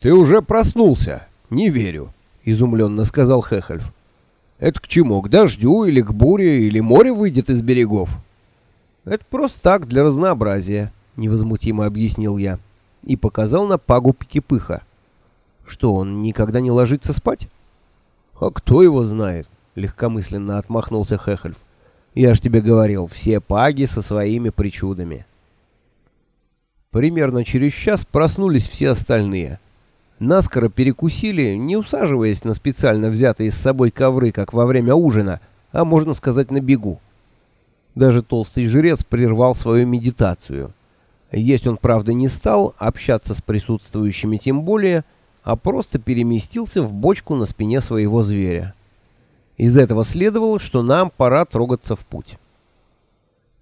«Ты уже проснулся? Не верю», — изумленно сказал Хехельф. «Это к чему? К дождю или к буре, или море выйдет из берегов?» «Это просто так, для разнообразия», — невозмутимо объяснил я. И показал на пагуб Кипыха. «Что, он никогда не ложится спать?» «А кто его знает?» — легкомысленно отмахнулся Хехельф. «Я ж тебе говорил, все паги со своими причудами». Примерно через час проснулись все остальные — Наскоро перекусили, не усаживаясь на специально взятые с собой ковры, как во время ужина, а можно сказать на бегу. Даже толстый жрец прервал свою медитацию. Есть он, правда, не стал, общаться с присутствующими тем более, а просто переместился в бочку на спине своего зверя. Из этого следовало, что нам пора трогаться в путь.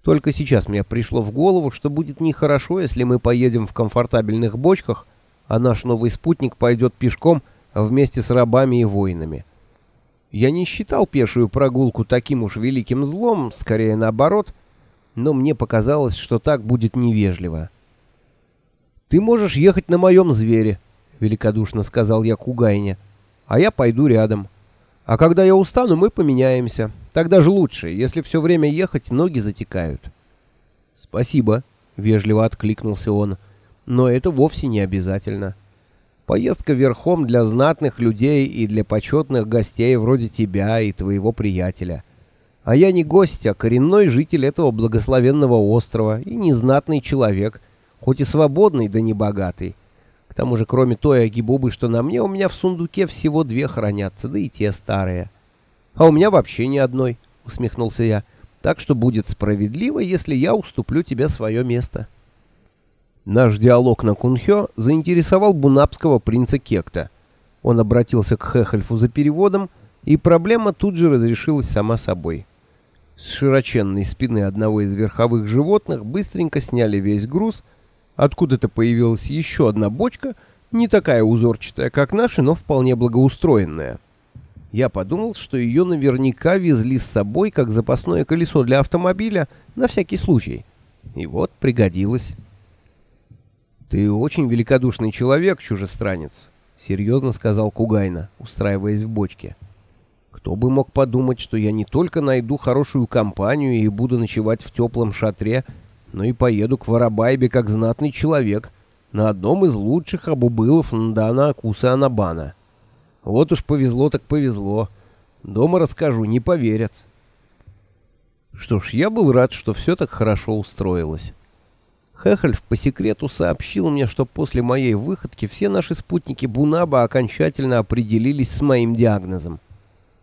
Только сейчас мне пришло в голову, что будет нехорошо, если мы поедем в комфортабельных бочках, а наш новый спутник пойдет пешком вместе с рабами и воинами. Я не считал пешую прогулку таким уж великим злом, скорее наоборот, но мне показалось, что так будет невежливо. «Ты можешь ехать на моем звере», — великодушно сказал я Кугайне, — «а я пойду рядом. А когда я устану, мы поменяемся. Тогда же лучше, если все время ехать, ноги затекают». «Спасибо», — вежливо откликнулся он, — но это вовсе не обязательно. Поездка верхом для знатных людей и для почетных гостей вроде тебя и твоего приятеля. А я не гость, а коренной житель этого благословенного острова и незнатный человек, хоть и свободный, да не богатый. К тому же, кроме той агибубы, что на мне, у меня в сундуке всего две хранятся, да и те старые. А у меня вообще ни одной, усмехнулся я. Так что будет справедливо, если я уступлю тебе свое место. Наш диалог на Кунхё заинтересовал бунапского принца Кекта. Он обратился к Хехельфу за переводом, и проблема тут же разрешилась сама собой. С широченной спины одного из верховых животных быстренько сняли весь груз. Откуда-то появилась еще одна бочка, не такая узорчатая, как наша, но вполне благоустроенная. Я подумал, что ее наверняка везли с собой как запасное колесо для автомобиля на всякий случай. И вот пригодилось. «Ты очень великодушный человек, чужестранец», — серьезно сказал Кугайна, устраиваясь в бочке. «Кто бы мог подумать, что я не только найду хорошую компанию и буду ночевать в теплом шатре, но и поеду к Воробайбе как знатный человек на одном из лучших обубылов Ндана Акуса Анабана. Вот уж повезло так повезло. Дома расскажу, не поверят». Что ж, я был рад, что все так хорошо устроилось. Хехельф по секрету сообщил мне, что после моей выходки все наши спутники Бунаба окончательно определились с моим диагнозом.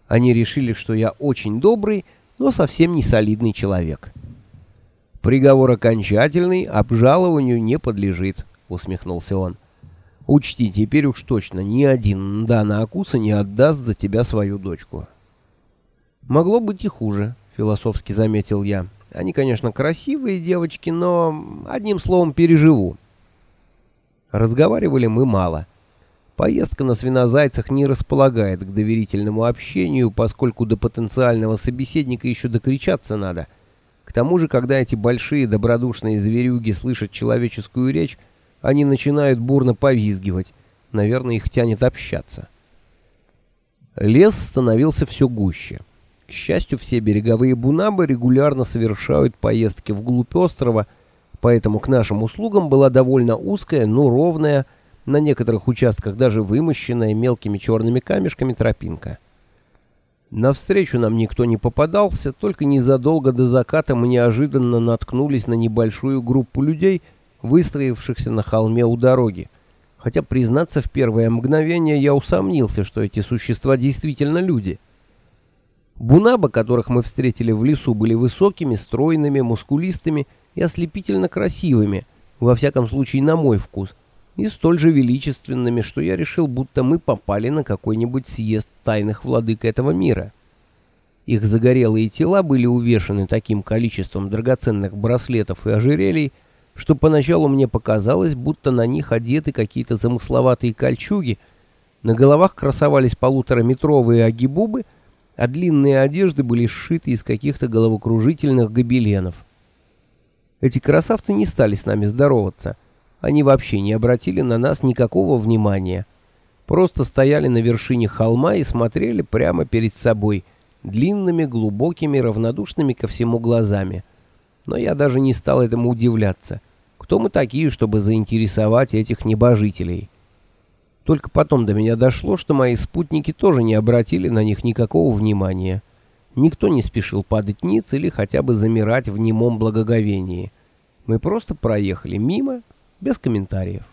Они решили, что я очень добрый, но совсем не солидный человек. «Приговор окончательный, обжалованию не подлежит», — усмехнулся он. «Учти, теперь уж точно ни один Дана Акуса не отдаст за тебя свою дочку». «Могло быть и хуже», — философски заметил я. Они, конечно, красивые девочки, но, одним словом, переживу. Разговаривали мы мало. Поездка на свинозайцах не располагает к доверительному общению, поскольку до потенциального собеседника еще докричаться надо. К тому же, когда эти большие добродушные зверюги слышат человеческую речь, они начинают бурно повизгивать. Наверное, их тянет общаться. Лес становился все гуще. К счастью, все береговые бунабы регулярно совершают поездки вглубь острова, поэтому к нашим услугам была довольно узкая, но ровная, на некоторых участках даже вымощенная мелкими черными камешками тропинка. Навстречу нам никто не попадался, только незадолго до заката мы неожиданно наткнулись на небольшую группу людей, выстроившихся на холме у дороги. Хотя, признаться, в первое мгновение я усомнился, что эти существа действительно люди — Бунаба, которых мы встретили в лесу, были высокими, стройными, мускулистыми и ослепительно красивыми, во всяком случае на мой вкус, и столь же величественными, что я решил, будто мы попали на какой-нибудь съезд тайных владык этого мира. Их загорелые тела были увешаны таким количеством драгоценных браслетов и ожерелий, что поначалу мне показалось, будто на них одеты какие-то замысловатые кольчуги, на головах красовались полутораметровые агибубы — а длинные одежды были сшиты из каких-то головокружительных гобеленов. Эти красавцы не стали с нами здороваться. Они вообще не обратили на нас никакого внимания. Просто стояли на вершине холма и смотрели прямо перед собой, длинными, глубокими, равнодушными ко всему глазами. Но я даже не стал этому удивляться. Кто мы такие, чтобы заинтересовать этих небожителей? Только потом до меня дошло, что мои спутники тоже не обратили на них никакого внимания. Никто не спешил падать ниц или хотя бы замирать в немом благоговении. Мы просто проехали мимо, без комментариев.